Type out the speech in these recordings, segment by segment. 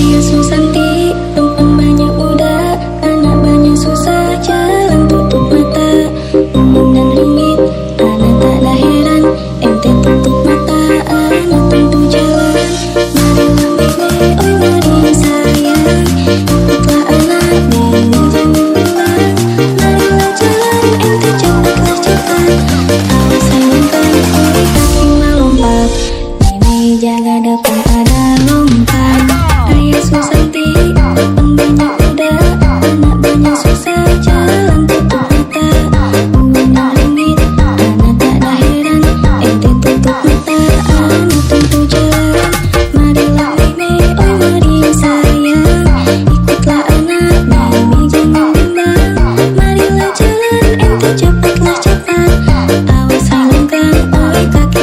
Jesús en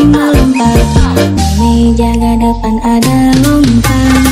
Ini jaga depan ada lompang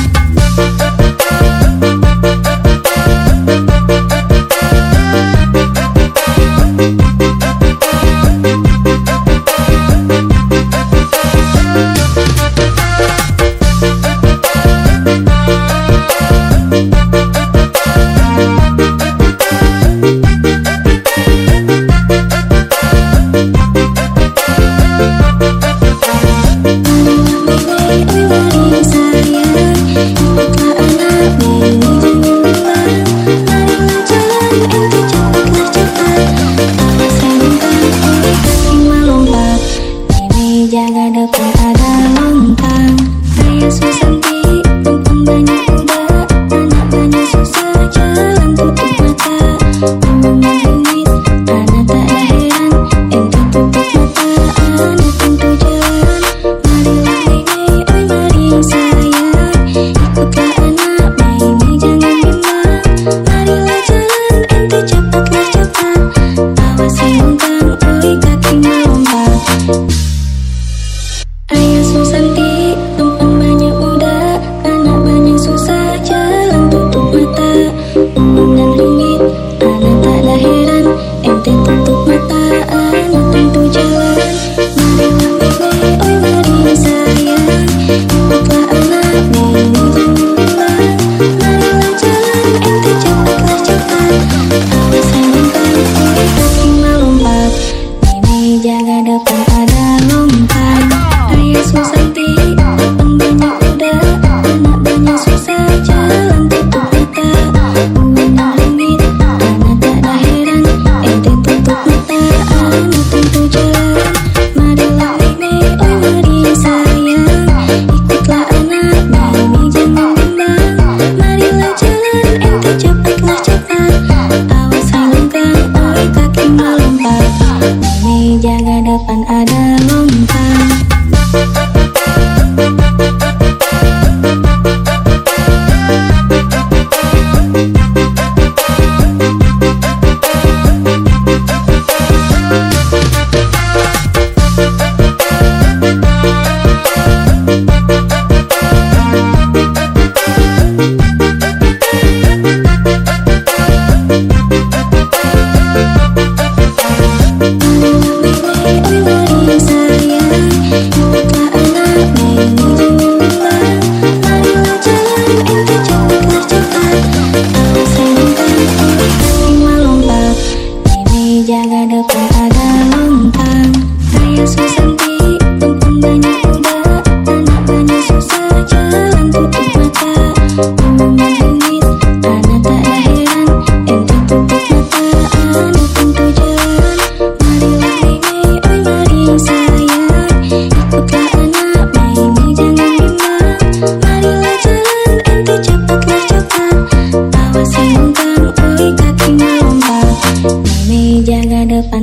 Jaga depan ada lontang Kayak susanti Untung banyak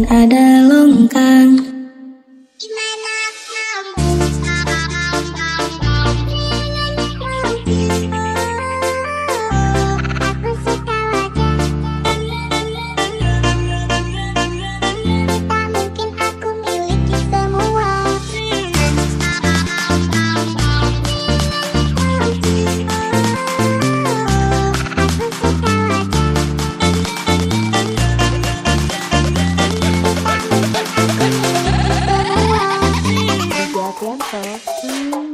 ada soft.